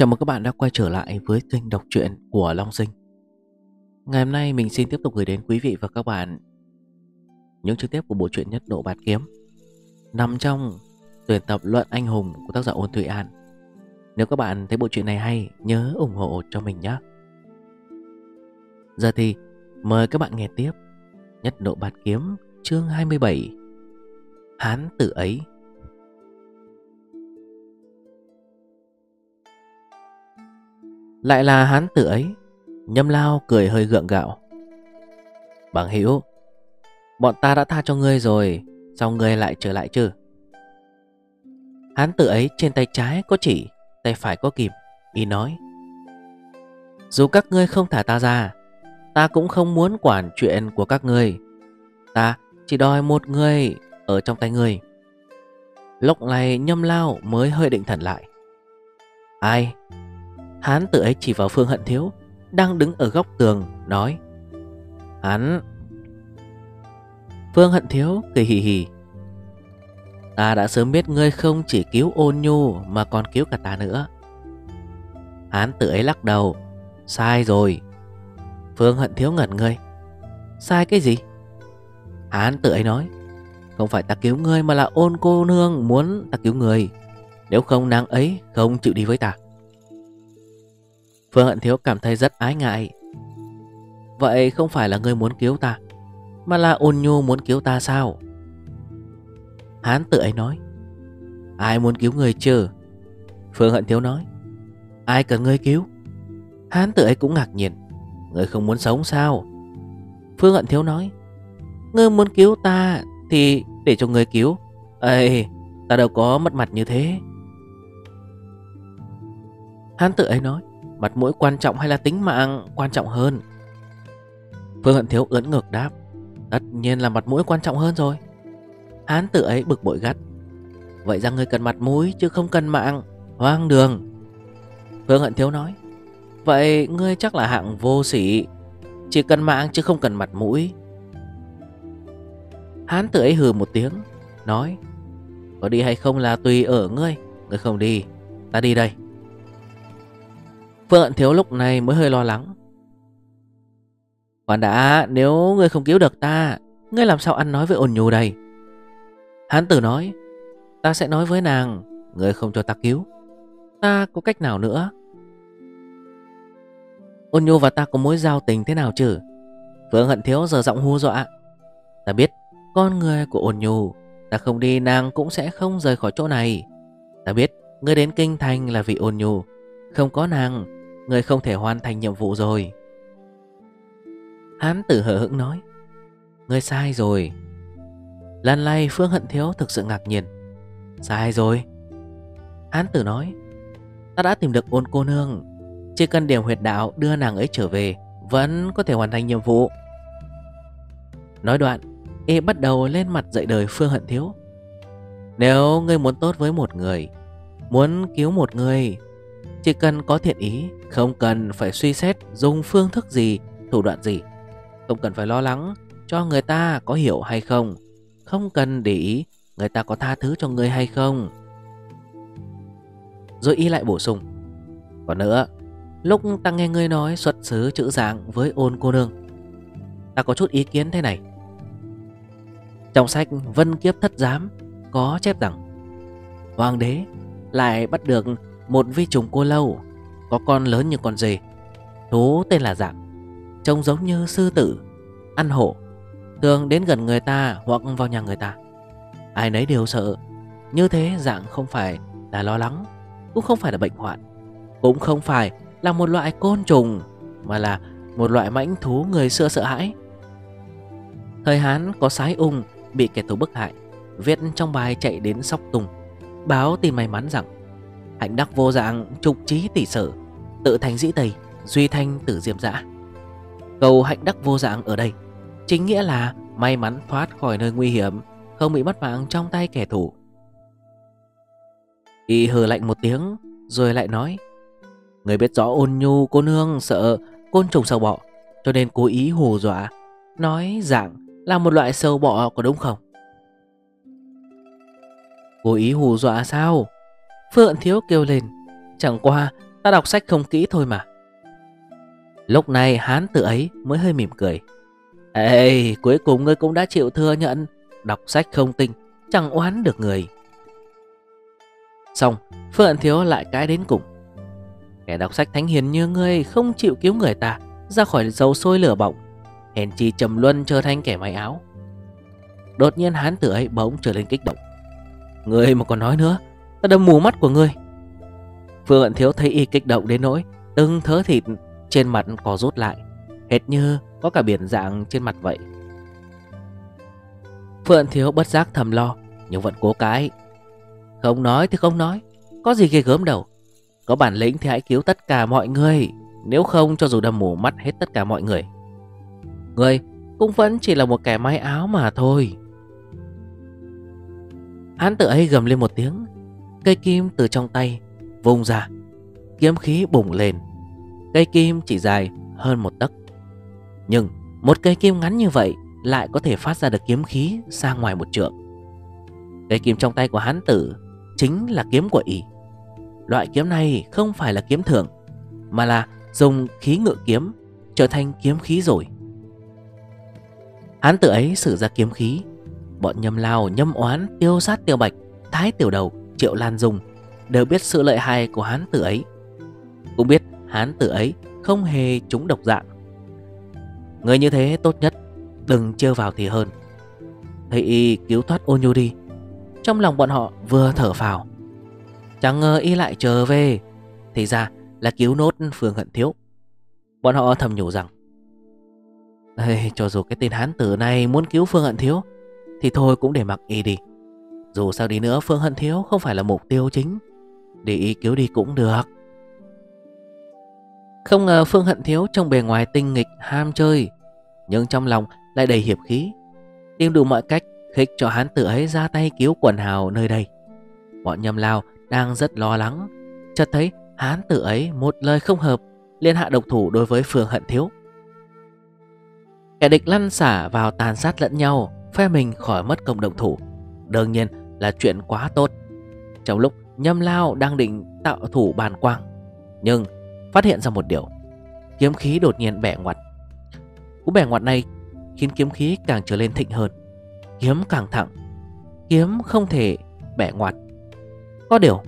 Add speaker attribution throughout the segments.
Speaker 1: Chào mừng các bạn đã quay trở lại với kênh đọc truyện của Long Sinh. Ngày hôm nay mình xin tiếp tục gửi đến quý vị và các bạn Những chương tiếp của bộ truyện Nhất Độ Bát Kiếm, Nằm trong tuyển tập Luận Anh Hùng của tác giả Ôn Thụy An. Nếu các bạn thấy bộ truyện này hay, nhớ ủng hộ cho mình nhé. Giờ thì mời các bạn nghe tiếp Nhất Độ Bát Kiếm, chương 27 Hán tử ấy. Lại là hán tử ấy. Nhâm lao cười hơi gượng gạo. Bằng hữu, Bọn ta đã tha cho ngươi rồi, Sao ngươi lại trở lại chứ? Hán tử ấy trên tay trái có chỉ, Tay phải có kìm, Y nói. Dù các ngươi không thả ta ra, Ta cũng không muốn quản chuyện của các ngươi. Ta chỉ đòi một người Ở trong tay ngươi. Lúc này nhâm lao mới hơi định thần lại. Ai? Hán tự ấy chỉ vào Phương Hận Thiếu, Đang đứng ở góc tường, Nói, Hắn. Phương Hận Thiếu cười hì hì, Ta đã sớm biết ngươi không chỉ cứu ôn nhu Mà còn cứu cả ta nữa. Hán tự ấy lắc đầu, Sai rồi. Phương Hận Thiếu ngẩn ngươi Sai cái gì? Hán tự ấy nói, Không phải ta cứu ngươi mà là ôn cô nương muốn ta cứu người. Nếu không nàng ấy không chịu đi với ta. Phương Hận Thiếu cảm thấy rất ái ngại. Vậy không phải là ngươi muốn cứu ta, Mà là ôn nhu muốn cứu ta sao? Hán tự ấy nói. Ai muốn cứu người chứ? Phương Hận Thiếu nói. Ai cần ngươi cứu? Hán tự ấy cũng ngạc nhiên. Ngươi không muốn sống sao? Phương Hận Thiếu nói. Ngươi muốn cứu ta Thì để cho ngươi cứu. Ê ta đâu có mất mặt như thế. Hán tự ấy nói. Mặt mũi quan trọng hay là tính mạng quan trọng hơn? Phương Hận Thiếu ưỡn ngược đáp, Tất nhiên là mặt mũi quan trọng hơn rồi. Hán tử ấy bực bội gắt, Vậy ra ngươi cần mặt mũi chứ không cần mạng, Hoang đường. Phương Hận Thiếu nói, Vậy ngươi chắc là hạng vô sỉ, Chỉ cần mạng chứ không cần mặt mũi. Hán tử ấy hừ một tiếng, Nói, Có đi hay không là tùy ở ngươi Ngươi không đi, Ta đi đây. Phương Hận Thiếu lúc này mới hơi lo lắng. Còn đã, nếu ngươi không cứu được ta, Ngươi làm sao ăn nói với ôn nhu đây? Hán tử nói, Ta sẽ nói với nàng, Ngươi không cho ta cứu. Ta có cách nào nữa? Ôn nhu và ta có mối giao tình thế nào chứ? Phương Hận Thiếu giờ giọng hô dọa. Ta biết, Con người của ôn nhu, Ta không đi nàng cũng sẽ không rời khỏi chỗ này. Ta biết, Ngươi đến kinh thành là vì ôn nhu, Không có nàng Ngươi không thể hoàn thành nhiệm vụ rồi. Hán tử hở hững nói, Ngươi sai rồi. Lần này Phương Hận Thiếu thực sự ngạc nhiên. Sai rồi. Hán tử nói, Ta đã tìm được ôn cô nương. Chỉ cần điểm huyệt đạo đưa nàng ấy trở về, Vẫn có thể hoàn thành nhiệm vụ. Nói đoạn, Y bắt đầu lên mặt dạy đời Phương Hận Thiếu. Nếu ngươi muốn tốt với một người, Muốn cứu một người chỉ cần có thiện ý, Không cần phải suy xét dùng phương thức gì, Thủ đoạn gì. Không cần phải lo lắng cho người ta có hiểu hay không. Không cần để ý người ta có tha thứ cho người hay không. Rồi y lại bổ sung. Còn nữa, Lúc ta nghe ngươi nói xuất xứ chữ dạng với ôn cô nương, Ta có chút ý kiến thế này. Trong sách Vân Kiếp Thất Giám Có chép rằng, Hoàng đế lại bắt được một vi trùng cô lâu, Có con lớn như con dê. Thú tên là dạng, Trông giống như sư tử, Ăn hổ, Thường đến gần người ta hoặc vào nhà người ta. Ai nấy đều sợ. Như thế dạng không phải là lo lắng, Cũng không phải là bệnh hoạn, Cũng không phải là một loại côn trùng, Mà là một loại mãnh thú người xưa sợ hãi. Thời Hán có sái ung Bị kẻ thù bức hại, Viết trong bài chạy đến Sóc Tùng, Báo tin may mắn rằng Hạnh đắc vô dạng trục trí tỷ sở, Tự thành dĩ tầy Duy thanh tử diệm dã. Cầu hạnh đắc vô dạng ở đây, Chính nghĩa là may mắn thoát khỏi nơi nguy hiểm, Không bị mất mạng trong tay kẻ thù. Y hờ lạnh một tiếng, Rồi lại nói, Người biết rõ ôn nhu cô nương sợ Côn trùng sâu bọ, Cho nên cố ý hù dọa, Nói dạng là một loại sâu bọ có đúng không? Cố ý hù dọa sao? Phượng Thiếu kêu lên, Chẳng qua, Ta đọc sách không kỹ thôi mà. Lúc này hán tử ấy mới hơi mỉm cười. Ê, cuối cùng ngươi cũng đã chịu thừa nhận, Đọc sách không tinh, Chẳng oán được người. Xong Phương Thiếu lại cãi đến cùng. Kẻ đọc sách thánh hiền như ngươi Không chịu cứu người ta, Ra khỏi dầu sôi lửa bỏng, Hèn chi trầm luân trở thành kẻ may áo. Đột nhiên hán tử ấy bỗng trở lên kích động. Ngươi mà còn nói nữa Ta đâm mù mắt của ngươi. Phương Ẩn Thiếu thấy y kích động đến nỗi, Từng thớ thịt trên mặt có rút lại, Hệt như có cả biển dạng trên mặt vậy. Phương Ẩn Thiếu bất giác thầm lo, Nhưng vẫn cố cái. Không nói thì không nói, Có gì ghê gớm đâu. Có bản lĩnh thì hãy cứu tất cả mọi người, Nếu không cho dù đâm mù mắt hết tất cả mọi người. Người cũng vẫn chỉ là một kẻ may áo mà thôi. Hắn tự ấy gầm lên một tiếng Cây kim từ trong tay Vùng ra. Kiếm khí bùng lên. Cây kim chỉ dài hơn một tấc. Nhưng một cây kim ngắn như vậy Lại có thể phát ra được kiếm khí ra ngoài một trượng. Cây kim trong tay của hán tử Chính là kiếm của ỷ Loại kiếm này không phải là kiếm thường Mà là dùng khí ngự kiếm Trở thành kiếm khí rồi. Hán tử ấy sử ra kiếm khí. Bọn nhâm lao, nhâm oán, tiêu sát tiêu bạch Thái tiểu đầu, triệu lan dung Đều biết sự lợi hại của hán tử ấy. Cũng biết hán tử ấy không hề trúng độc dạng. Người như thế tốt nhất Đừng trêu vào thì hơn. Thấy y cứu thoát ôn nhu đi. Trong lòng bọn họ vừa thở phào. Chẳng ngờ y lại trở về. Thì ra là cứu nốt Phương Hận Thiếu. Bọn họ thầm nhủ rằng Ê, Cho dù cái tên hán tử này muốn cứu Phương Hận Thiếu Thì thôi cũng để mặc y đi. Dù sao đi nữa, Phương Hận Thiếu không phải là mục tiêu chính. Để y cứu đi cũng được. Không ngờ Phương Hận Thiếu trong bề ngoài tinh nghịch, ham chơi, Nhưng trong lòng lại đầy hiệp khí. Tìm đủ mọi cách khích cho hán tử ấy ra tay cứu quần hào nơi đây. Bọn nhầm lao đang rất lo lắng. Chợt thấy hán tử ấy một lời không hợp Liên hạ độc thủ đối với Phương Hận Thiếu. Kẻ địch lăn xả vào tàn sát lẫn nhau, Phe mình khỏi mất công động thủ. Đương nhiên là chuyện quá tốt. Trong lúc nhâm lao đang định tạo thủ bàn quang, Nhưng Phát hiện ra một điều. Kiếm khí đột nhiên bẻ ngoặt. Cú bẻ ngoặt này khiến kiếm khí càng trở lên thịnh hơn. Kiếm càng thẳng, Kiếm không thể bẻ ngoặt. Có điều,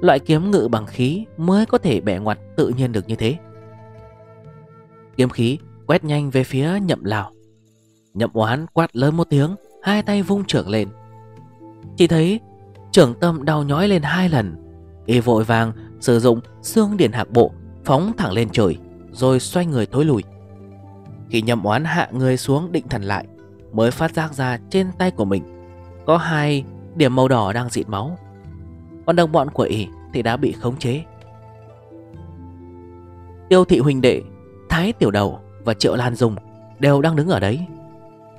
Speaker 1: Loại kiếm ngự bằng khí mới có thể bẻ ngoặt tự nhiên được như thế. Kiếm khí quét nhanh về phía nhậm lào Nhậm oán quát lớn một tiếng, Hai tay vung trưởng lên. Chỉ thấy trưởng tâm đau nhói lên hai lần. Y vội vàng Sử dụng xương điển hạc bộ Phóng thẳng lên trời, Rồi xoay người thối lùi. Khi nhầm oán hạ người xuống định thần lại, Mới phát giác ra trên tay của mình Có hai điểm màu đỏ đang dịn máu. Còn đồng bọn của y thì đã bị khống chế. Tiêu thị huynh đệ, Thái tiểu đầu và triệu lan dung Đều đang đứng ở đấy.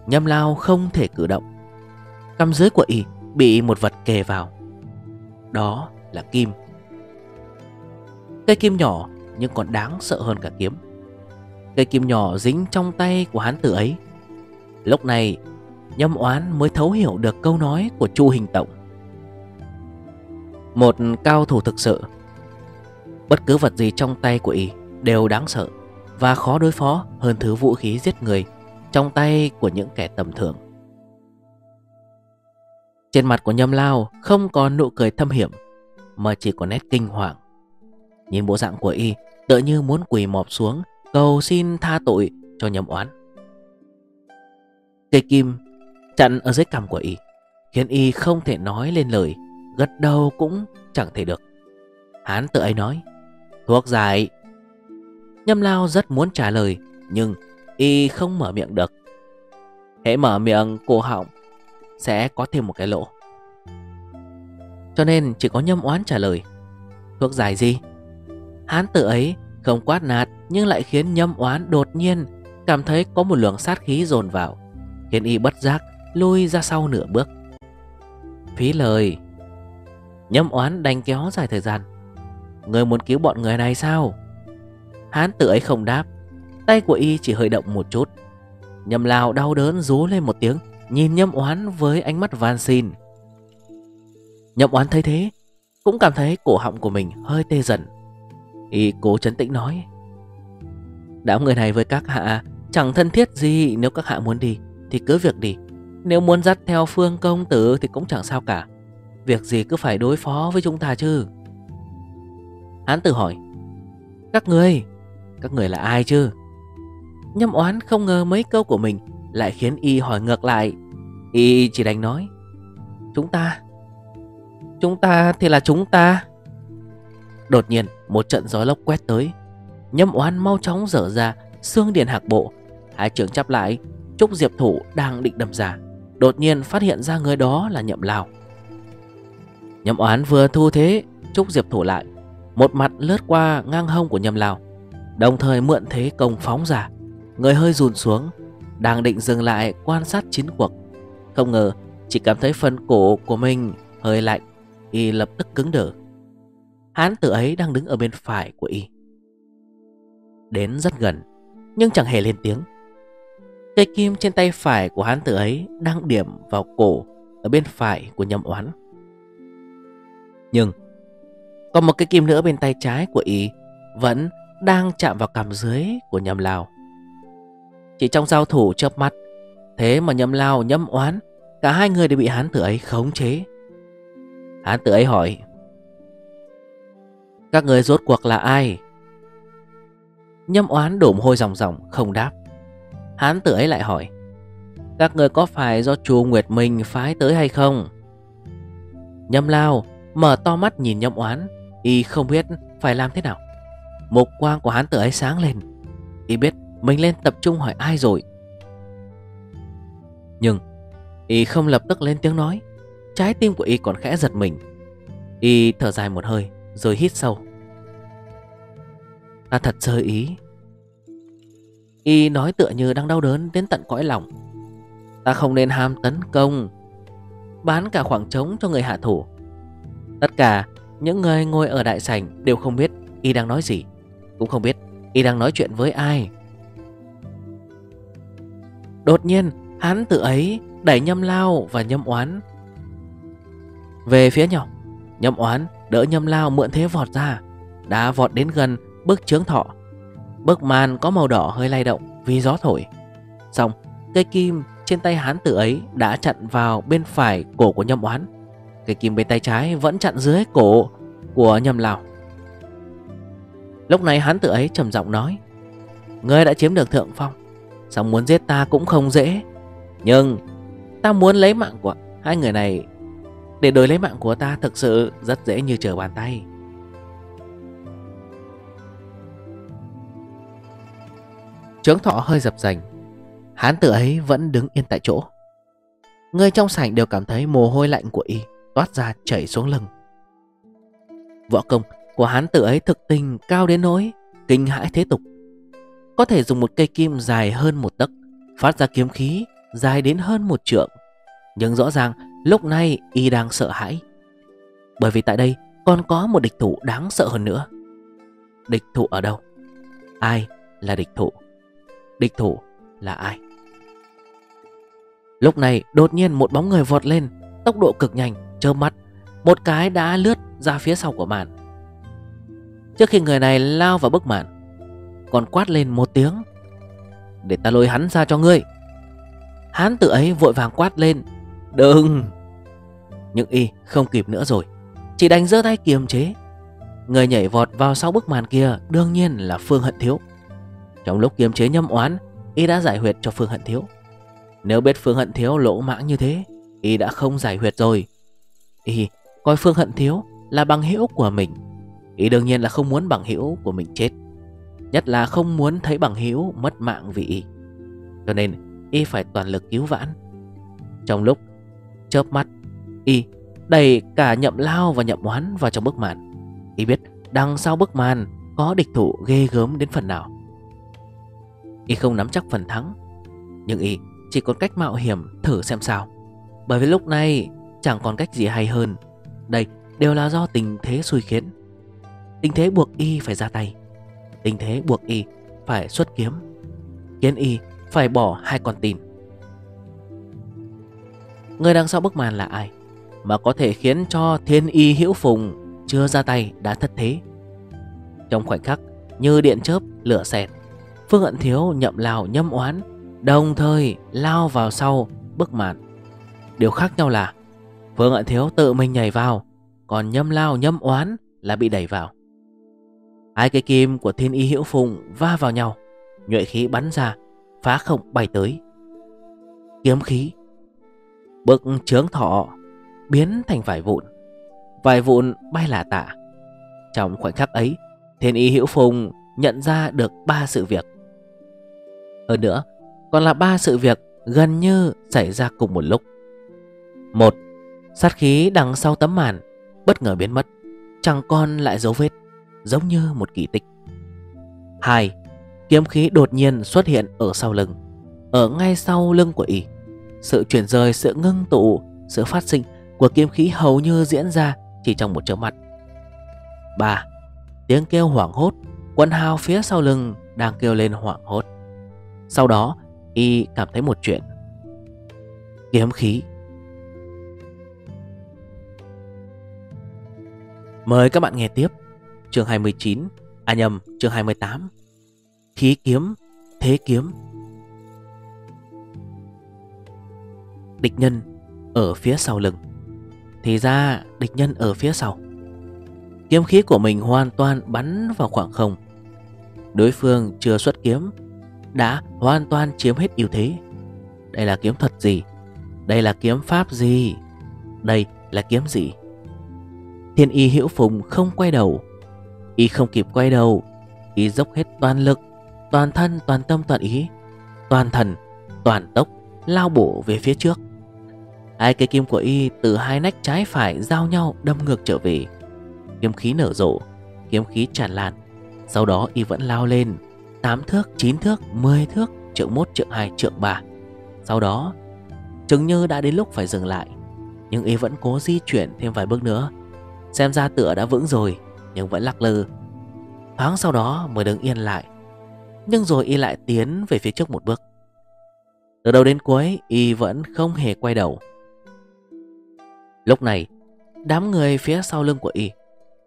Speaker 1: Nhâm lao không thể cử động. Cầm dưới của y bị một vật kề vào. Đó là kim. Cây kim nhỏ nhưng còn đáng sợ hơn cả kiếm. Cây kim nhỏ dính trong tay của hán tử ấy. Lúc này, Nhâm oán mới thấu hiểu được câu nói của Chu Hình Tổng Một cao thủ thực sự. Bất cứ vật gì trong tay của y đều đáng sợ Và khó đối phó hơn thứ vũ khí giết người Trong tay của những kẻ tầm thường. Trên mặt của nhâm lao không còn nụ cười thâm hiểm, Mà chỉ có nét kinh hoàng. Nhìn bộ dạng của y, Tựa như muốn quỳ mọp xuống, Cầu xin tha tội cho nhâm oán. Cây kim chặn ở dưới cằm của y, Khiến y không thể nói lên lời, Gật đầu cũng chẳng thể được. Hán tự ấy nói, Thuốc giải. Nhâm lao rất muốn trả lời, Nhưng y không mở miệng được. Hãy mở miệng cổ họng. Sẽ có thêm một cái lỗ Cho nên chỉ có nhâm oán trả lời Thuốc giải gì Hán tử ấy không quát nạt nhưng lại khiến nhâm oán đột nhiên cảm thấy có một lượng sát khí dồn vào, khiến y bất giác lui ra sau nửa bước. Phí lời, nhâm oán đánh kéo dài thời gian. Người muốn cứu bọn người này sao? Hán tử ấy không đáp, tay của y chỉ hơi động một chút. Nhâm lao đau đớn rú lên một tiếng, nhìn nhâm oán với ánh mắt van xin. Nhâm oán thấy thế, cũng cảm thấy cổ họng của mình hơi tê dần. Y cố chấn tĩnh nói Đám người này với các hạ Chẳng thân thiết gì Nếu các hạ muốn đi Thì cứ việc đi. Nếu muốn dắt theo phương công tử Thì cũng chẳng sao cả. Việc gì cứ phải đối phó với chúng ta chứ? Hán tử hỏi Các người Các người là ai chứ? Nhâm oán không ngờ mấy câu của mình lại khiến y hỏi ngược lại. Y chỉ đành nói, Chúng ta Chúng ta thì là chúng ta. Đột nhiên, một trận gió lốc quét tới, Nhâm oán mau chóng dở ra, Xương điền hạc bộ. Hai trưởng chắp lại Trúc Diệp Thủ đang định đâm ra Đột nhiên phát hiện ra người đó là nhậm lào. Nhậm oán vừa thu thế Trúc Diệp Thủ lại. Một mặt lướt qua ngang hông của nhậm lào, Đồng thời mượn thế công phóng ra Người hơi rùn xuống đang định dừng lại quan sát chiến cuộc. Không ngờ, chỉ cảm thấy phần cổ của mình hơi lạnh, Y lập tức cứng đờ. Hán tử ấy đang đứng ở bên phải của Y. Đến rất gần, Nhưng chẳng hề lên tiếng. Cây kim trên tay phải của hán tử ấy Đang điểm vào cổ Ở bên phải của nhầm oán. Nhưng Còn một cây kim nữa bên tay trái của Y Vẫn đang chạm vào cằm dưới của nhầm lào chỉ trong giao thủ chớp mắt, Thế mà nhâm lao nhâm oán, Cả hai người đều bị hán tử ấy khống chế. Hán tử ấy hỏi, Các người rốt cuộc là ai? Nhâm oán đổ hôi ròng ròng, không đáp. Hán tử ấy lại hỏi, Các người có phải do chùa Nguyệt Minh phái tới hay không? Nhâm lao Mở to mắt nhìn nhâm oán, Y không biết phải làm thế nào. Mục quang của hán tử ấy sáng lên, Y biết mình lên tập trung hỏi ai rồi? Nhưng, Y không lập tức lên tiếng nói. Trái tim của Y còn khẽ giật mình. Y thở dài một hơi, Rồi hít sâu. Ta thật sơ ý. Y nói tựa như đang đau đớn đến tận cõi lòng. Ta không nên ham tấn công, Bán cả khoảng trống cho người hạ thủ. Tất cả những người ngồi ở đại sảnh Đều không biết Y đang nói gì. Cũng không biết Y đang nói chuyện với ai. Đột nhiên, hắn tự ấy Đẩy nhâm lao và nhâm oán. Về phía nhau, Nhâm oán đỡ nhâm lao mượn thế vọt ra, Đã vọt đến gần bức chướng thọ. Bức màn có màu đỏ hơi lay động vì gió thổi. Xong, cây kim trên tay hán tử ấy đã chặn vào bên phải cổ của nhâm oán. Cây kim bên tay trái vẫn chặn dưới cổ của nhâm lao. Lúc này hán tử ấy trầm giọng nói, Ngươi đã chiếm được thượng phong Xong muốn giết ta cũng không dễ. Nhưng, Ta muốn lấy mạng của hai người này. Để đổi lấy mạng của ta thực sự rất dễ như trở bàn tay. Trướng thọ hơi dập dành. Hán tử ấy vẫn đứng yên tại chỗ. Người trong sảnh đều cảm thấy mồ hôi lạnh của y Toát ra chảy xuống lưng. Võ công của hán tử ấy thực tình cao đến nỗi Kinh hãi thế tục. Có thể dùng một cây kim dài hơn một tấc Phát ra kiếm khí dài đến hơn một trượng Nhưng rõ ràng lúc này y đang sợ hãi Bởi vì tại đây còn có một địch thủ đáng sợ hơn nữa Địch thủ ở đâu? Ai là địch thủ? Địch thủ là ai? Lúc này đột nhiên một bóng người vọt lên Tốc độ cực nhanh, trơ mắt Một cái đã lướt ra phía sau của màn Trước khi người này lao vào bức màn còn quát lên một tiếng. Để ta lôi hắn ra cho ngươi. Hán tự ấy vội vàng quát lên. Đừng! Nhưng y không kịp nữa rồi. Chỉ đánh giơ tay kiềm chế. Người nhảy vọt vào sau bức màn kia Đương nhiên là Phương Hận Thiếu. Trong lúc kiềm chế nhâm oán, Y đã giải huyệt cho Phương Hận Thiếu. Nếu biết Phương Hận Thiếu lỗ mãng như thế, Y đã không giải huyệt rồi. Y coi Phương Hận Thiếu là bằng hữu của mình. Y đương nhiên là không muốn bằng hữu của mình chết. Nhất là không muốn thấy bằng hữu mất mạng vì Y. Cho nên, Y phải toàn lực cứu vãn. Trong lúc, chớp mắt, Y đẩy cả nhậm lao và nhậm oán vào trong bức màn. Y biết đằng sau bức màn Có địch thủ ghê gớm đến phần nào. Y không nắm chắc phần thắng, Nhưng Y chỉ còn cách mạo hiểm thử xem sao. Bởi vì lúc này chẳng còn cách gì hay hơn. Đây đều là do tình thế xui khiến. Tình thế buộc Y phải ra tay. Tình thế buộc Y phải xuất kiếm. Khiến Y phải bỏ hai con tin. Người đằng sau bức màn là ai Mà có thể khiến cho thiên y hữu phùng Chưa ra tay đã thất thế? Trong khoảnh khắc, như điện chớp, lửa xẹt, Phương Hận Thiếu nhậm lao nhâm oán, Đồng thời lao vào sau bức màn. Điều khác nhau là, Phương Hận Thiếu tự mình nhảy vào, Còn nhâm lao nhâm oán là bị đẩy vào. Hai cây kim của thiên y Hiểu phùng va vào nhau. Nhuệ khí bắn ra, Phá không bay tới. Kiếm khí. Bực trướng thọ Biến thành vài vụn. Vài vụn bay lả tả Trong khoảnh khắc ấy, Thiên y Hiểu phùng nhận ra được ba sự việc. Hơn nữa, Còn là ba sự việc gần như xảy ra cùng một lúc. Một, Sát khí đằng sau tấm màn Bất ngờ biến mất, Chẳng còn lại dấu vết. Giống như một kỳ tích. Hai Kiếm khí đột nhiên xuất hiện ở sau lưng. Ở ngay sau lưng của y Sự chuyển rời, sự ngưng tụ Sự phát sinh của kiếm khí hầu như diễn ra Chỉ trong một chớp mắt. 3. Tiếng kêu hoảng hốt Quân hào phía sau lưng đang kêu lên hoảng hốt. Sau đó Y cảm thấy một chuyện. Kiếm khí. Mời các bạn nghe tiếp chương 29 À nhầm, chương 28 Khí kiếm, Thế kiếm. Địch nhân ở phía sau lưng. Thì ra, địch nhân ở phía sau. Kiếm khí của mình hoàn toàn bắn vào khoảng không. Đối phương chưa xuất kiếm, Đã hoàn toàn chiếm hết ưu thế. Đây là kiếm thuật gì? Đây là kiếm pháp gì? Đây là kiếm gì? Thiên y hiểu phùng không quay đầu Y không kịp quay đầu Y dốc hết toàn lực Toàn thân toàn tâm toàn ý. Toàn thần toàn tốc Lao bổ về phía trước. Hai cây kim của Y từ hai nách trái phải Giao nhau đâm ngược trở về. Kiếm khí nở rộ Kiếm khí tràn lan. Sau đó Y vẫn lao lên 8 thước, 9 thước, 10 thước Trượng 1, trượng 2, trượng 3 Sau đó Chứng như đã đến lúc phải dừng lại. Nhưng Y vẫn cố di chuyển thêm vài bước nữa. Xem ra tựa đã vững rồi Nhưng vẫn lắc lư. Thoáng sau đó mới đứng yên lại, Nhưng rồi y lại tiến về phía trước một bước. Từ đầu đến cuối, Y vẫn không hề quay đầu. Lúc này, Đám người phía sau lưng của Y,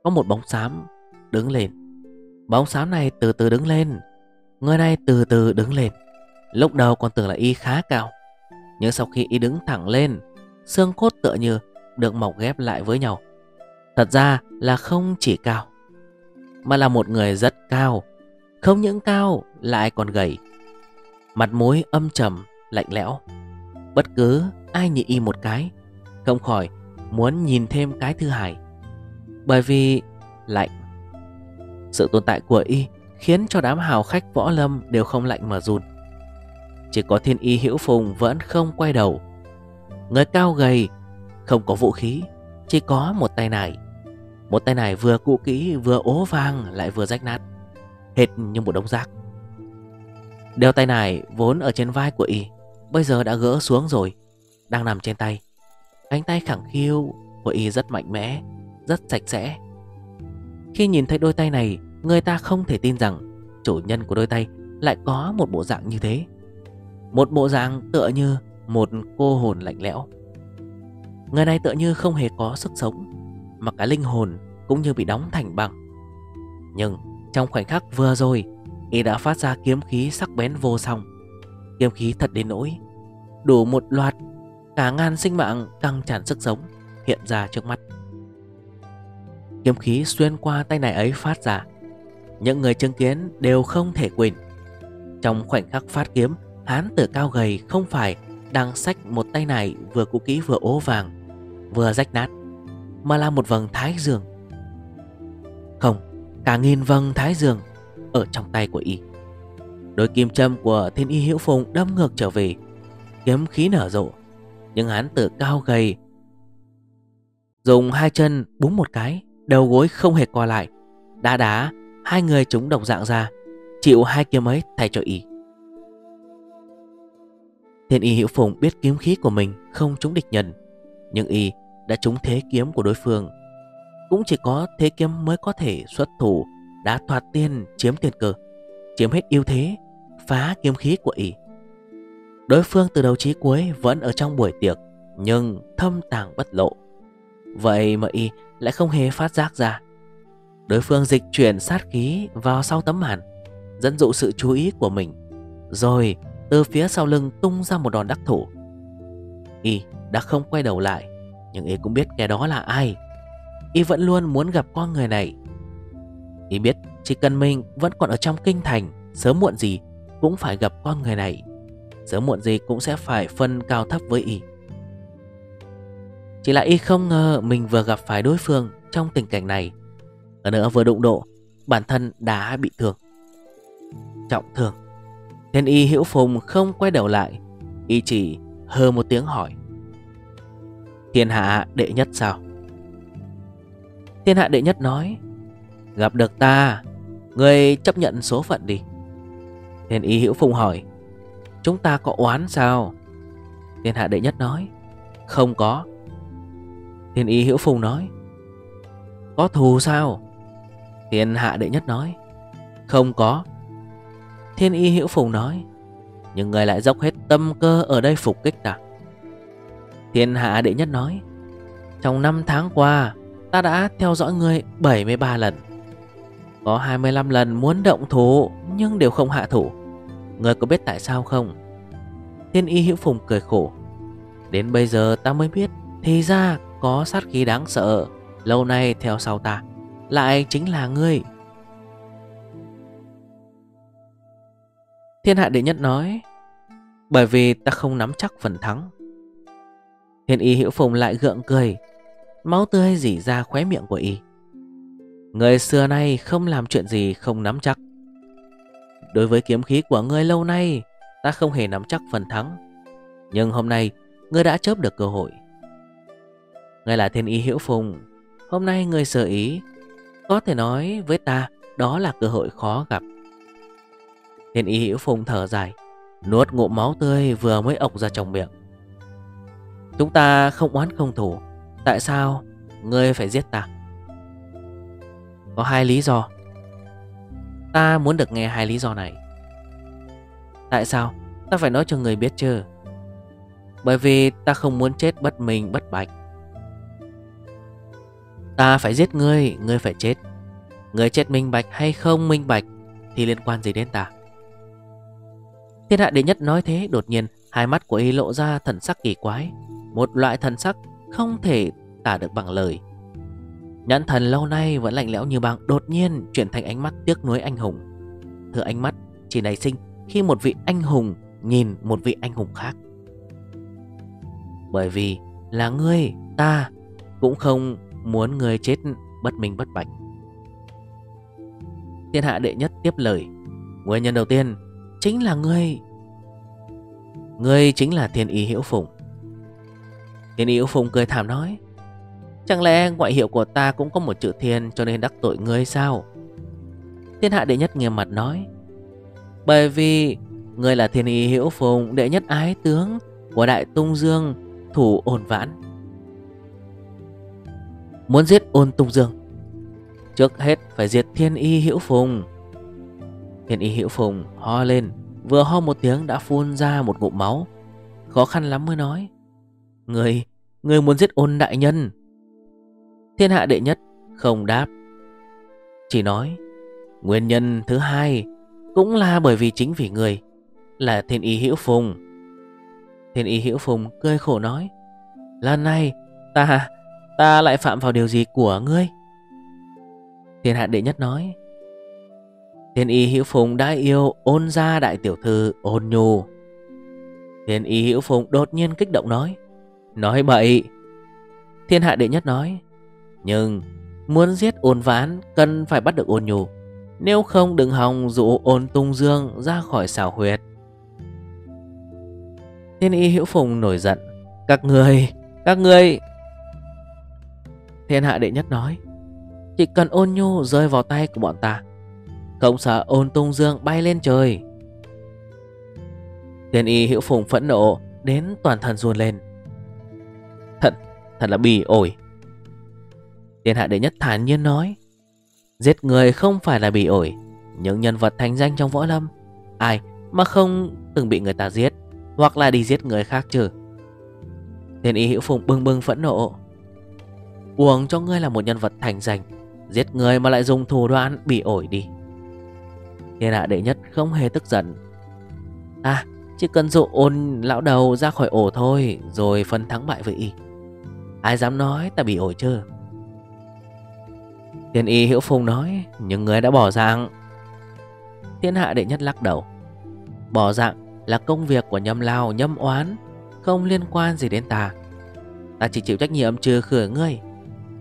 Speaker 1: Có một bóng xám đứng lên. Bóng xám này từ từ đứng lên, Người này từ từ đứng lên. Lúc đầu còn tưởng là Y khá cao, Nhưng sau khi Y đứng thẳng lên, Xương cốt tựa như được mọc ghép lại với nhau. Thật ra là không chỉ cao mà là một người rất cao. Không những cao lại còn gầy. Mặt mũi âm trầm, lạnh lẽo. Bất cứ ai nhìn y một cái Không khỏi muốn nhìn thêm cái thứ hai. Bởi vì lạnh. Sự tồn tại của y khiến cho đám hào khách võ lâm đều không lạnh mà run. Chỉ có thiên y hữu phùng vẫn không quay đầu. Người cao gầy Không có vũ khí Chỉ có một tay này một tay này vừa cũ kỹ, vừa ố vàng lại vừa rách nát. Hệt như một đống rác. Đeo tay này vốn ở trên vai của y, Bây giờ đã gỡ xuống rồi, Đang nằm trên tay. Cánh tay khẳng khiu của y rất mạnh mẽ, Rất sạch sẽ. Khi nhìn thấy đôi tay này, Người ta không thể tin rằng Chủ nhân của đôi tay lại có một bộ dạng như thế. Một bộ dạng tựa như Một cô hồn lạnh lẽo. Người này tựa như không hề có sức sống mà cả linh hồn cũng như bị đóng thành băng. Nhưng trong khoảnh khắc vừa rồi, Y đã phát ra kiếm khí sắc bén vô song. Kiếm khí thật đến nỗi, Đủ một loạt Cả ngàn sinh mạng căng tràn sức sống Hiện ra trước mắt. Kiếm khí xuyên qua tay này ấy phát ra, Những người chứng kiến đều không thể quên. Trong khoảnh khắc phát kiếm, Hán tử cao gầy không phải Đang sách một tay này vừa cũ kỹ vừa ố vàng, Vừa rách nát mà là một vầng thái dương. Không, cả nghìn vầng thái dương Ở trong tay của y. Đôi kim châm của thiên y hữu phùng đâm ngược trở về Kiếm khí nở rộ Nhưng hắn tự cao gầy Dùng hai chân búng một cái Đầu gối không hề co lại Đá đá Hai người chúng đồng dạng ra Chịu hai kiếm ấy thay cho y. Thiên y hữu phùng biết kiếm khí của mình Không trúng địch nhân Nhưng y đã trúng thế kiếm của đối phương. Cũng chỉ có thế kiếm mới có thể xuất thủ đã thoạt tiên chiếm tiền cơ, chiếm hết ưu thế, phá kiếm khí của y. Đối phương từ đầu chí cuối vẫn ở trong buổi tiệc, nhưng thâm tàng bất lộ. Vậy mà y lại không hề phát giác ra. Đối phương dịch chuyển sát khí vào sau tấm màn Dẫn dụ sự chú ý của mình Rồi từ phía sau lưng tung ra một đòn đắc thủ Y đã không quay đầu lại nhưng Y cũng biết kẻ đó là ai. Y vẫn luôn muốn gặp con người này. Y biết chỉ cần mình vẫn còn ở trong kinh thành, Sớm muộn gì cũng phải gặp con người này. Sớm muộn gì cũng sẽ phải phân cao thấp với Y. Chỉ là Y không ngờ mình vừa gặp phải đối phương trong tình cảnh này. Ở nữa vừa đụng độ, Bản thân đã bị thương. Trọng thương. Thiên Y Hữu Phùng không quay đầu lại. Y chỉ hơ một tiếng hỏi. Thiên hạ đệ nhất sao? Thiên hạ đệ nhất nói, Gặp được ta Người chấp nhận số phận đi. Thiên y hữu phùng hỏi, Chúng ta có oán sao? Thiên hạ đệ nhất nói, Không có. Thiên y hữu phùng nói, Có thù sao? Thiên hạ đệ nhất nói, Không có. Thiên y hữu phùng nói, Nhưng người lại dốc hết tâm cơ ở đây phục kích ta. Thiên hạ đệ nhất nói, Trong 5 tháng qua, Ta đã theo dõi ngươi 73 lần. Có 25 lần muốn động thủ, Nhưng đều không hạ thủ. Ngươi có biết tại sao không? Thiên y hữu phùng cười khổ, Đến bây giờ ta mới biết, Thì ra có sát khí đáng sợ, Lâu nay theo sau ta, Lại chính là ngươi. Thiên hạ đệ nhất nói, Bởi vì ta không nắm chắc phần thắng Thiên y hữu phùng lại gượng cười. Máu tươi dỉ ra khóe miệng của y. Người xưa nay không làm chuyện gì không nắm chắc. Đối với kiếm khí của ngươi lâu nay, Ta không hề nắm chắc phần thắng. Nhưng hôm nay, Ngươi đã chớp được cơ hội. Ngươi là thiên Y hữu phùng, Hôm nay ngươi sở ý. Có thể nói với ta, Đó là cơ hội khó gặp. Thiên Y hữu phùng thở dài, Nuốt ngụm máu tươi vừa mới ọc ra trong miệng. Chúng ta không oán không thủ Tại sao ngươi phải giết ta? Có hai lý do. Ta muốn được nghe hai lý do này. Tại sao? Ta phải nói cho người biết chứ. Bởi vì ta không muốn chết bất minh, bất bạch. Ta phải giết ngươi Ngươi phải chết. Ngươi chết minh bạch hay không minh bạch Thì liên quan gì đến ta? Thiên hạ đệ nhất nói thế, Đột nhiên hai mắt của y lộ ra thần sắc kỳ quái. Một loại thần sắc không thể tả được bằng lời. Nhãn thần lâu nay vẫn lạnh lẽo như băng, Đột nhiên chuyển thành ánh mắt tiếc nuối anh hùng. Thứ ánh mắt, chỉ nảy sinh Khi một vị anh hùng nhìn một vị anh hùng khác. Bởi vì là ngươi, ta Cũng không muốn ngươi chết bất minh bất bạch. Thiên hạ đệ nhất tiếp lời, Nguyên nhân đầu tiên Chính là ngươi. Ngươi chính là thiên ý hiểu phụng. Thiên ý Phùng cười thảm nói, Chẳng lẽ ngoại hiệu của ta cũng có một chữ thiên cho nên đắc tội ngươi sao? Thiên hạ đệ nhất nghiêm mặt nói, Bởi vì Ngươi là thiên y hiểu phùng, đệ nhất ái tướng Của đại tung dương, Thủ ồn vãn. Muốn giết ôn tung dương, Trước hết phải diệt thiên y hiểu phùng. Thiên y hiểu phùng ho lên, Vừa ho một tiếng đã phun ra một ngụm máu, Khó khăn lắm mới nói Người, người muốn giết ôn đại nhân. Thiên hạ đệ nhất không đáp. Chỉ nói Nguyên nhân thứ hai Cũng là bởi vì chính vì người Là thiên y hữu phùng. Thiên y hữu phùng cười khổ nói Lần này ta Ta lại phạm vào điều gì của ngươi? Thiên hạ đệ nhất nói Thiên y hữu phùng đã yêu ôn gia đại tiểu thư ôn nhu. Thiên y hữu phùng đột nhiên kích động nói Nói bậy. Thiên hạ đệ nhất nói, nhưng muốn giết ôn ván Cần phải bắt được ôn nhu Nếu không đừng hòng dụ ôn tung dương Ra khỏi xảo huyệt. Thiên y hữu phùng nổi giận, Các người Các người Thiên hạ đệ nhất nói, Chỉ cần ôn nhu rơi vào tay của bọn ta, Không sợ ôn tung dương bay lên trời. Thiên y hữu phùng phẫn nộ Đến toàn thân ruồn lên. Thật, là bỉ ổi. Thiên hạ đệ nhất thản nhiên nói Giết người không phải là bỉ ổi Những nhân vật thành danh trong võ lâm Ai mà không từng bị người ta giết Hoặc là đi giết người khác chứ? Thiên ý hữu phùng bưng bưng phẫn nộ. Uống cho ngươi là một nhân vật thành danh Giết người mà lại dùng thủ đoạn bị ổi đi. Thiên hạ đệ nhất không hề tức giận. À chỉ cần dụ ôn lão đầu ra khỏi ổ thôi Rồi phân thắng bại với y. Ai dám nói ta bị ổi chưa? Thiên y hiểu phùng nói Nhưng người đã bỏ dạng. Thiên hạ đệ nhất lắc đầu. Bỏ dạng là công việc của nhâm lao, nhâm oán, Không liên quan gì đến ta. Ta chỉ chịu trách nhiệm trừ khử ngươi,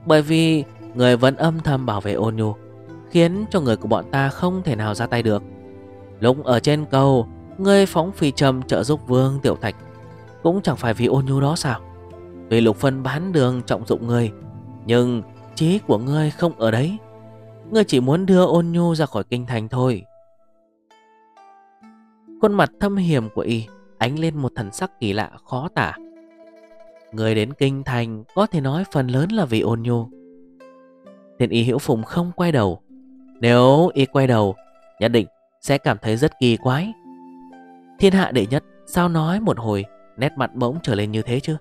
Speaker 1: Bởi vì người vẫn âm thầm bảo vệ ôn nhu, Khiến cho người của bọn ta không thể nào ra tay được. Lúc ở trên cầu, Ngươi phóng phi trầm trợ giúp vương tiểu thạch, Cũng chẳng phải vì ôn nhu đó sao? Tuy lục phân bán đường trọng dụng ngươi, Nhưng trí của ngươi không ở đấy. Ngươi chỉ muốn đưa ôn nhu ra khỏi kinh thành thôi. Khuôn mặt thâm hiểm của y Ánh lên một thần sắc kỳ lạ khó tả. Người đến kinh thành Có thể nói phần lớn là vì ôn nhu. Thiên y hiểu phùng không quay đầu. Nếu y quay đầu, Nhất định sẽ cảm thấy rất kỳ quái. Thiên hạ đệ nhất, Sao nói một hồi, Nét mặt bỗng trở lên như thế chứ?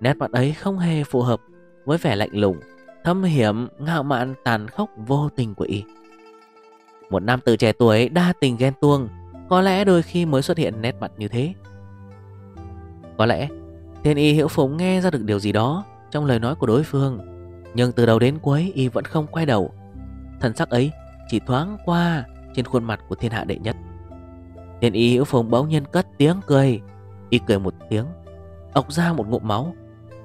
Speaker 1: Nét mặt ấy không hề phù hợp Với vẻ lạnh lùng Thâm hiểm, ngạo mạn, tàn khốc, vô tình của y. Một nam tử trẻ tuổi đa tình ghen tuông Có lẽ đôi khi mới xuất hiện nét mặt như thế. Có lẽ Thiên y hiểu phụng nghe ra được điều gì đó Trong lời nói của đối phương Nhưng từ đầu đến cuối y vẫn không quay đầu. Thần sắc ấy chỉ thoáng qua Trên khuôn mặt của thiên hạ đệ nhất. Thiên y hiểu phụng bỗng nhiên cất tiếng cười Y cười một tiếng ọc ra một ngụm máu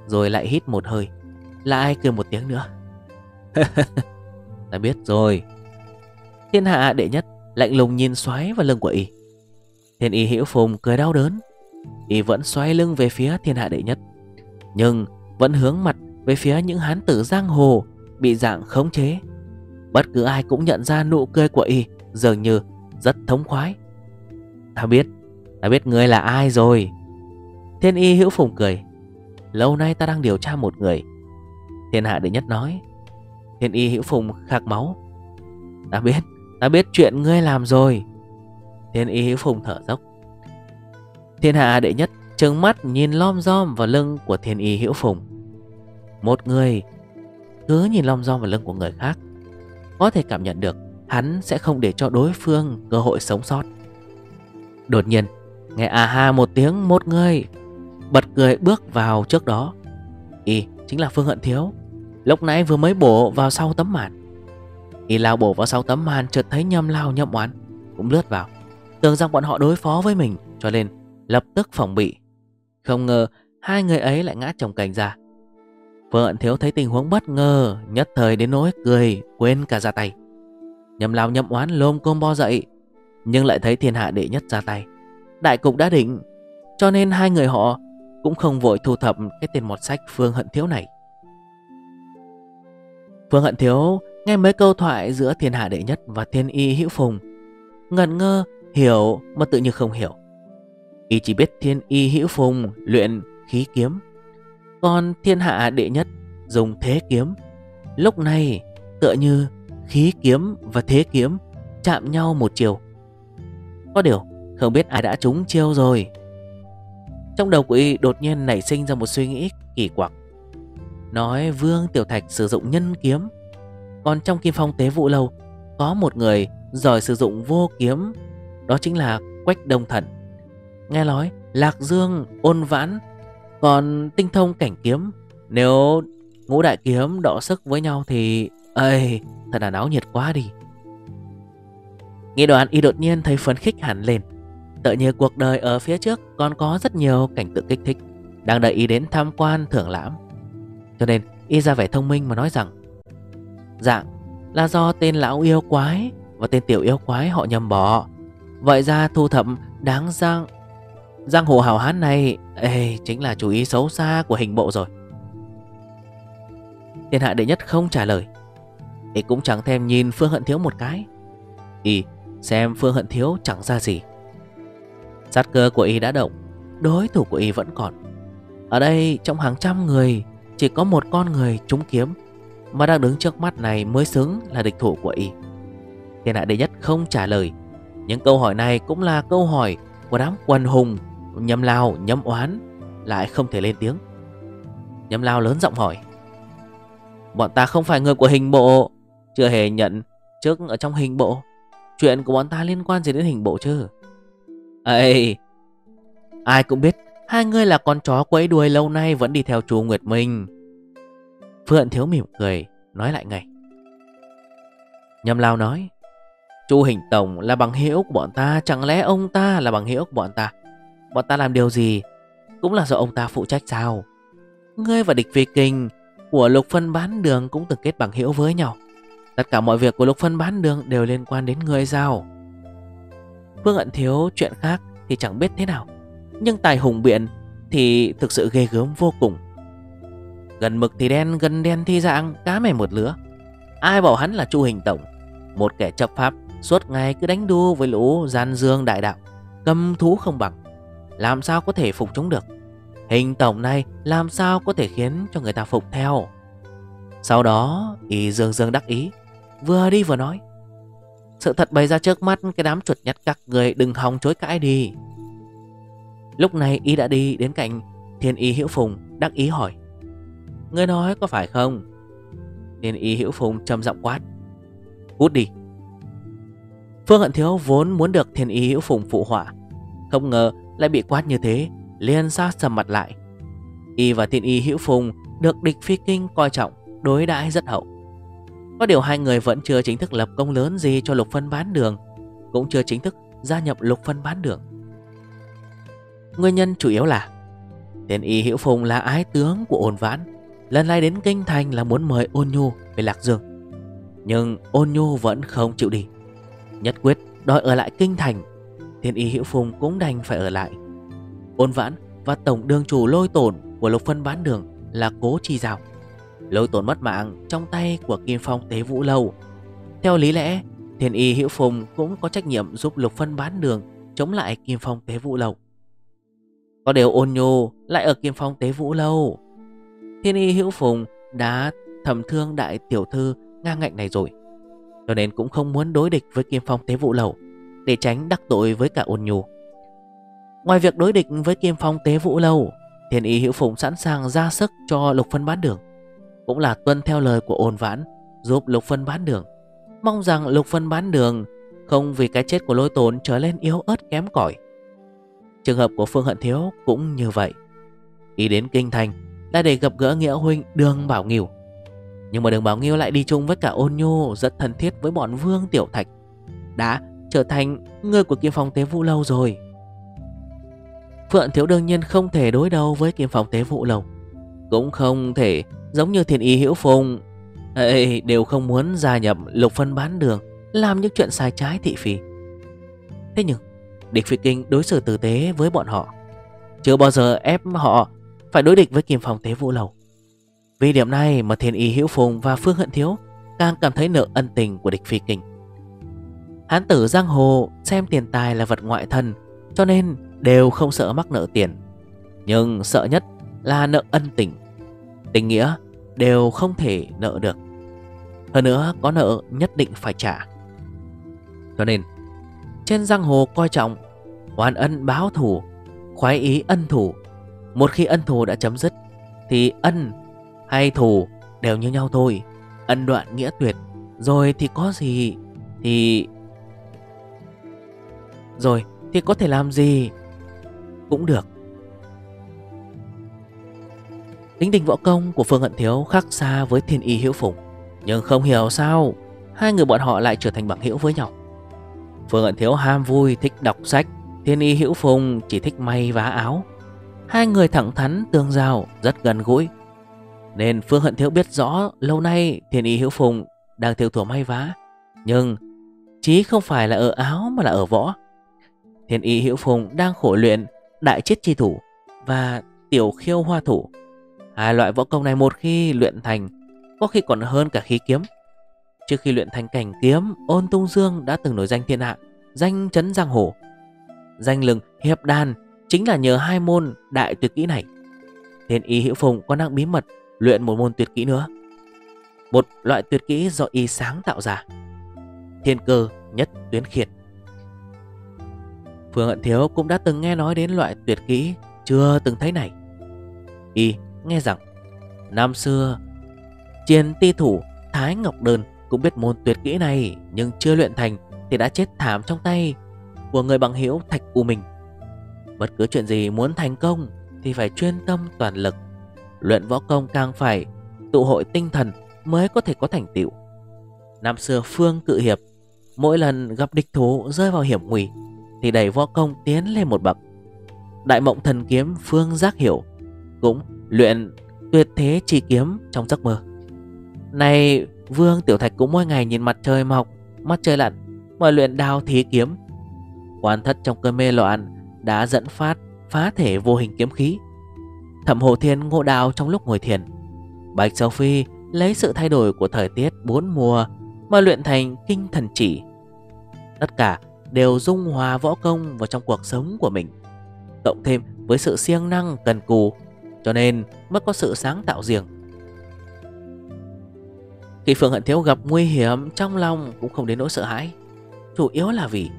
Speaker 1: rồi lại hít một hơi. Lại cười một tiếng nữa? Ta biết rồi. Thiên hạ đệ nhất, Lạnh lùng nhìn xoáy vào lưng của y. Thiên y hiểu phùng cười đau đớn. Y vẫn xoay lưng về phía thiên hạ đệ nhất. Nhưng vẫn hướng mặt về phía những hán tử giang hồ Bị dạng khống chế. Bất cứ ai cũng nhận ra nụ cười của y Dường như rất thống khoái. Ta biết Ta biết ngươi là ai rồi. Thiên y hữu phùng cười. Lâu nay ta đang điều tra một người. Thiên hạ đệ nhất nói, Thiên y hữu phùng khạc máu. Ta biết Ta biết chuyện ngươi làm rồi. Thiên y hữu phùng thở dốc. Thiên hạ đệ nhất trừng mắt nhìn lom rom vào lưng của thiên y hữu phùng. Một người cứ nhìn lom rom vào lưng của người khác, Có thể cảm nhận được Hắn sẽ không để cho đối phương cơ hội sống sót. Đột nhiên, Nghe à ha một tiếng, một người Bật cười bước vào trước đó. Y chính là Phương Hận Thiếu. Lúc nãy vừa mới bổ vào sau tấm màn. Y lao bổ vào sau tấm màn Chợt thấy nhâm lao nhậm oán, Cũng lướt vào. Tưởng rằng bọn họ đối phó với mình, Cho nên lập tức phòng bị. Không ngờ hai người ấy lại ngã chồng cành ra. Phương Hận Thiếu thấy tình huống bất ngờ, Nhất thời đến nỗi cười, Quên cả ra tay. Nhâm lao nhậm oán lôm côm bo dậy, Nhưng lại thấy thiên hạ đệ nhất ra tay. Đại cục đã định, Cho nên hai người họ cũng không vội thu thập cái tên mọt sách Phương Hận Thiếu này. Phương Hận Thiếu nghe mấy câu thoại giữa thiên hạ đệ nhất và thiên y hữu phùng Ngần ngơ, hiểu mà tự như không hiểu. Y chỉ biết thiên y hữu phùng luyện khí kiếm, Còn thiên hạ đệ nhất dùng thế kiếm. Lúc này, tựa như khí kiếm và thế kiếm chạm nhau một chiều. Có điều, không biết ai đã trúng chiêu rồi trong đầu của y đột nhiên nảy sinh ra một suy nghĩ kỳ quặc. Nói, Vương Tiểu Thạch sử dụng nhân kiếm. Còn trong Kim Phong Tế Vụ Lâu, Có một người giỏi sử dụng vô kiếm. Đó chính là Quách Đông Thần. Nghe nói, Lạc Dương, ôn vãn, Còn tinh thông cảnh kiếm. Nếu ngũ đại kiếm đọ sức với nhau thì ơi thật là náo nhiệt quá đi. Nghĩ đoạn, y đột nhiên thấy phấn khích hẳn lên. Tự như cuộc đời ở phía trước còn có rất nhiều cảnh tượng kích thích Đang đợi ý đến tham quan thưởng lãm. Cho nên y ra vẻ thông minh mà nói rằng Dạng là do tên lão yêu quái và tên tiểu yêu quái họ nhầm bỏ. Vậy ra thu thập đáng giang Giang hồ hào hán này Ê, chính là chủ ý xấu xa của hình bộ rồi. Thiên hạ đệ nhất không trả lời. Y cũng chẳng thèm nhìn Phương Hận Thiếu một cái. Y xem Phương Hận Thiếu chẳng ra gì. Sát cơ của y đã động, Đối thủ của y vẫn còn. Ở đây, trong hàng trăm người, Chỉ có một con người trúng kiếm, Mà đang đứng trước mắt này mới xứng là địch thủ của y. Thiên hạ đệ nhất không trả lời. Những câu hỏi này cũng là câu hỏi Của đám quần hùng, Nhâm lao, nhâm oán, Lại không thể lên tiếng. Nhâm lao lớn giọng hỏi, Bọn ta không phải người của hình bộ, Chưa hề nhận trước ở trong hình bộ. Chuyện của bọn ta liên quan gì đến hình bộ chứ? Ê, Ai cũng biết Hai người là con chó quấy đuôi lâu nay Vẫn đi theo chú Nguyệt Minh. Phượng Thiếu mỉm cười, Nói lại ngay. Nhâm Lao nói Chu Hình Tổng là bằng hữu của bọn ta, Chẳng lẽ ông ta là bằng hữu của bọn ta? Bọn ta làm điều gì? Cũng là do ông ta phụ trách sao? Ngươi và địch vi kinh Của lục phân bán đường cũng từng kết bằng hữu với nhau. Tất cả mọi việc của lục phân bán đường Đều liên quan đến ngươi sao? Vương Ẩn Thiếu chuyện khác Thì chẳng biết thế nào. Nhưng tài hùng biện Thì thực sự ghê gớm vô cùng. Gần mực thì đen, Gần đen thì dạng Cá mè một lứa. Ai bảo hắn là Chu Hình Tổng? Một kẻ chấp pháp, Suốt ngày cứ đánh đua với lũ gian dương đại đạo, Cầm thú không bằng. Làm sao có thể phục chúng được? Hình tổng này làm sao có thể khiến cho người ta phục theo? Sau đó Y dương dương đắc ý, Vừa đi vừa nói. Sự thật bày ra trước mắt, Cái đám chuột nhắt các người đừng hòng chối cãi đi. Lúc này Y đã đi đến cạnh Thiên Y hiễu Phùng, đắc ý hỏi, Ngươi nói có phải không? Thiên Y hiễu Phùng trầm giọng quát Cút đi. Phương Hận Thiếu vốn muốn được Thiên Y hiễu Phùng phụ họa, Không ngờ lại bị quát như thế, liền sát sầm mặt lại. Y và Thiên Y hiễu Phùng được địch phi kinh coi trọng, Đối đãi rất hậu. Có điều hai người vẫn chưa chính thức lập công lớn gì cho lục phân bán đường, Cũng chưa chính thức gia nhập lục phân bán đường. Nguyên nhân chủ yếu là Thiên Y Hiểu Phùng là ái tướng của ôn vãn, Lần này đến Kinh Thành là muốn mời ôn nhu về Lạc Dương. Nhưng ôn nhu vẫn không chịu đi. Nhất quyết đòi ở lại Kinh Thành Thiên Y Hiểu Phùng cũng đành phải ở lại. Ôn vãn và tổng đường chủ lôi tổn của lục phân bán đường là cố chi rào Lôi tổn mất mạng trong tay của Kim Phong Tế Vũ Lâu. Theo lý lẽ, Thiên Y Hữu Phùng cũng có trách nhiệm giúp lục phân bán đường, chống lại Kim Phong Tế Vũ Lâu. Có điều ôn nhô lại ở Kim Phong Tế Vũ Lâu. Thiên Y Hữu Phùng đã thầm thương đại tiểu thư ngang ngạnh này rồi, Cho nên cũng không muốn đối địch với Kim Phong Tế Vũ Lâu, Để tránh đắc tội với cả ôn nhô Ngoài việc đối địch với Kim Phong Tế Vũ Lâu, Thiên Y hữu Phùng sẵn sàng ra sức cho Lục Phân bán đường. Cũng là tuân theo lời của ôn vãn, Giúp Lục Phân bán đường. Mong rằng Lục Phân bán đường Không vì cái chết của lôi tốn trở lên yếu ớt kém cỏi. Trường hợp của Phương Hận Thiếu cũng như vậy. Ý đến Kinh Thành là để gặp gỡ Nghĩa Huynh Đường Bảo Nghiêu Nhưng mà Đường Bảo Nghiêu lại đi chung với cả ôn nhô Rất thân thiết với bọn Vương Tiểu Thạch, Đã trở thành người của Kim Phong Tế Vũ Lâu rồi. Phượng Thiếu đương nhiên không thể đối đầu với Kim Phong Tế Vũ Lâu, Cũng không thể giống như Thiên Y hữu Phùng. Ê, Đều không muốn gia nhập lục phân bán đường Làm những chuyện sai trái thị phi. Thế nhưng Địch Phi Kinh đối xử tử tế với bọn họ. Chưa bao giờ ép họ Phải đối địch với Kim Phong Tế Vũ Lầu. Vì điểm này mà Thiên Y Hữu Phùng và Phương Hận Thiếu Càng cảm thấy nợ ân tình của địch Phi Kinh. Hán tử giang hồ xem tiền tài là vật ngoại thân Cho nên đều không sợ mắc nợ tiền. Nhưng sợ nhất là nợ ân tình. Tình nghĩa đều không thể nợ được. Hơn nữa, có nợ nhất định phải trả. Cho nên, Trên giang hồ coi trọng Hoàn ân báo thủ Khoái ý ân thủ Một khi ân thù đã chấm dứt, Thì ân hay thù đều như nhau thôi. Ân đoạn nghĩa tuyệt, Rồi thì có gì Thì, Rồi thì có thể làm gì cũng được. Tính tình võ công của Phương Hận Thiếu khác xa với thiên y hiểu phùng. Nhưng không hiểu sao, Hai người bọn họ lại trở thành bằng hữu với nhau. Phương Hận Thiếu ham vui, thích đọc sách. Thiên y hữu phùng chỉ thích may vá áo. Hai người thẳng thắn, tương giao, rất gần gũi. Nên Phương Hận Thiếu biết rõ Lâu nay thiên y hữu phùng đang thiêu thủa may vá. Nhưng Chí không phải là ở áo mà là ở võ. Thiên y hữu phùng đang khổ luyện đại chết chi thủ và tiểu khiêu hoa thủ. Hai loại võ công này một khi luyện thành có khi còn hơn cả khí kiếm. Trước khi luyện thành cảnh kiếm, ôn tung dương đã từng nổi danh thiên hạ, danh chấn giang hồ. Danh lừng hiệp đàn chính là nhờ hai môn đại tuyệt kỹ này. Thiên y hữu phùng có năng bí mật luyện một môn tuyệt kỹ nữa. Một loại tuyệt kỹ do y sáng tạo ra. Thiên cơ nhất tuyến khiệt. Phương Hận Thiếu cũng đã từng nghe nói đến loại tuyệt kỹ chưa từng thấy này. Y nghe rằng năm xưa Chiền ti thủ Thái Ngọc Đơn cũng biết môn tuyệt kỹ này, Nhưng chưa luyện thành Thì đã chết thảm trong tay Của người bằng hữu Thạch U Minh. Bất cứ chuyện gì muốn thành công Thì phải chuyên tâm toàn lực. Luyện võ công càng phải Tụ hội tinh thần mới có thể có thành tựu. Năm xưa Phương cự hiệp, Mỗi lần gặp địch thú rơi vào hiểm nguy Thì đẩy võ công tiến lên một bậc. Đại mộng thần kiếm Phương giác hiểu cũng luyện tuyệt thế chi kiếm trong giấc mơ Này, Vương Tiểu Thạch cũng mỗi ngày nhìn mặt trời mọc mắt trời lặn, Mà luyện đao thí kiếm Quan thất trong cơn mê loạn Đã dẫn phát, phá thể vô hình kiếm khí Thẩm Hồ Thiên ngộ đào trong lúc ngồi thiền Bạch Châu Phi lấy sự thay đổi của thời tiết bốn mùa mà luyện thành kinh thần chỉ. Tất cả đều dung hòa võ công vào trong cuộc sống của mình. Cộng thêm với sự siêng năng cần cù cho nên mới có sự sáng tạo riêng. Khi Phương Hận Thiếu gặp nguy hiểm trong lòng cũng không đến nỗi sợ hãi. Chủ yếu là vì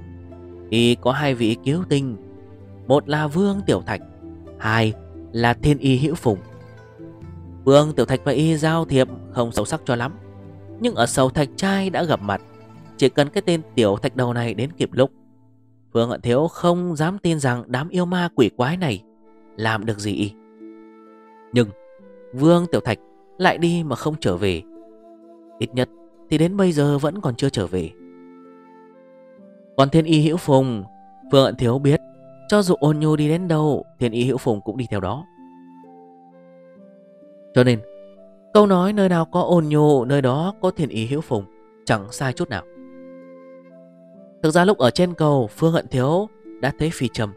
Speaker 1: y có hai vị cứu tinh. Một là Vương Tiểu Thạch, hai là Thiên Y Hữu Phùng. Vương Tiểu Thạch và y giao thiệp không sâu sắc cho lắm. Nhưng ở sầu thạch trai đã gặp mặt Chỉ cần cái tên tiểu thạch đầu này đến kịp lúc Phương Hận Thiếu không dám tin rằng đám yêu ma quỷ quái này làm được gì nhưng Vương Tiểu Thạch lại đi mà không trở về. Ít nhất thì đến bây giờ vẫn còn chưa trở về. Còn thiên y hữu phùng Phương Hận Thiếu biết Cho dù ôn nhu đi đến đâu, Thiên y hữu phùng cũng đi theo đó. Cho nên, Câu nói nơi nào có ôn nhu, Nơi đó có thiên y hữu phùng Chẳng sai chút nào. Thực ra lúc ở trên cầu, Phương Hận Thiếu đã thấy phi trầm,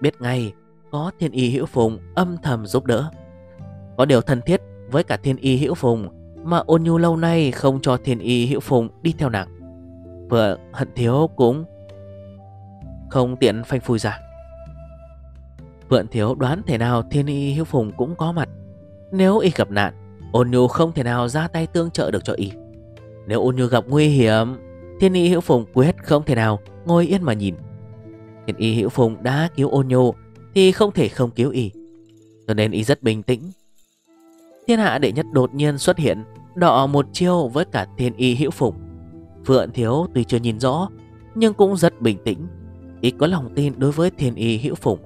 Speaker 1: Biết ngay có thiên y hữu phùng âm thầm giúp đỡ. Có điều thân thiết với cả thiên y hữu phùng Mà ôn nhu lâu nay không cho thiên y hữu phùng đi theo nàng. Vừa hận thiếu cũng không tiện phanh phui ra. Vượn thiếu đoán thể nào thiên y hữu phùng cũng có mặt. Nếu y gặp nạn, Ôn nhu không thể nào ra tay tương trợ được cho y. Nếu ôn nhu gặp nguy hiểm, Thiên y hữu phùng quyết không thể nào Ngồi yên mà nhìn. Thiên y hữu phùng đã cứu ôn nhu Thì không thể không cứu y. Cho nên y rất bình tĩnh Thiên hạ đệ nhất đột nhiên xuất hiện Đọ một chiêu với cả thiên y hữu phùng. Phượng thiếu tuy chưa nhìn rõ Nhưng cũng rất bình tĩnh ít có lòng tin đối với thiên y hữu phùng.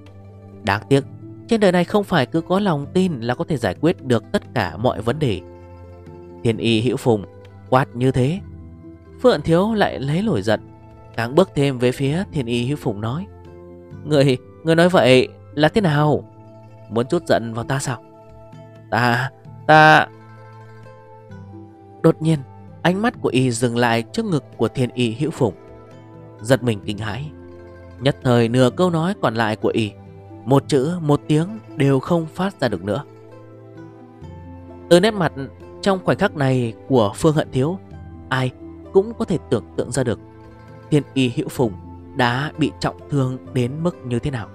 Speaker 1: Đáng tiếc trên đời này không phải cứ có lòng tin là có thể giải quyết được tất cả mọi vấn đề. Thiên y hữu phùng quát như thế. Phượng Thiếu lại lấy nổi giận Càng bước thêm về phía thiên y hữu phùng nói Người, người nói vậy là thế nào? Muốn chút giận vào ta sao? Ta, ta Đột nhiên Ánh mắt của y dừng lại trước ngực của thiên y hữu phùng Giật mình kinh hãi. Nhất thời nửa câu nói còn lại của y một chữ, một tiếng đều không phát ra được nữa. Từ nét mặt trong khoảnh khắc này của Phương Hận Thiếu Ai cũng có thể tưởng tượng ra được Thiên y hữu phùng đã bị trọng thương đến mức như thế nào.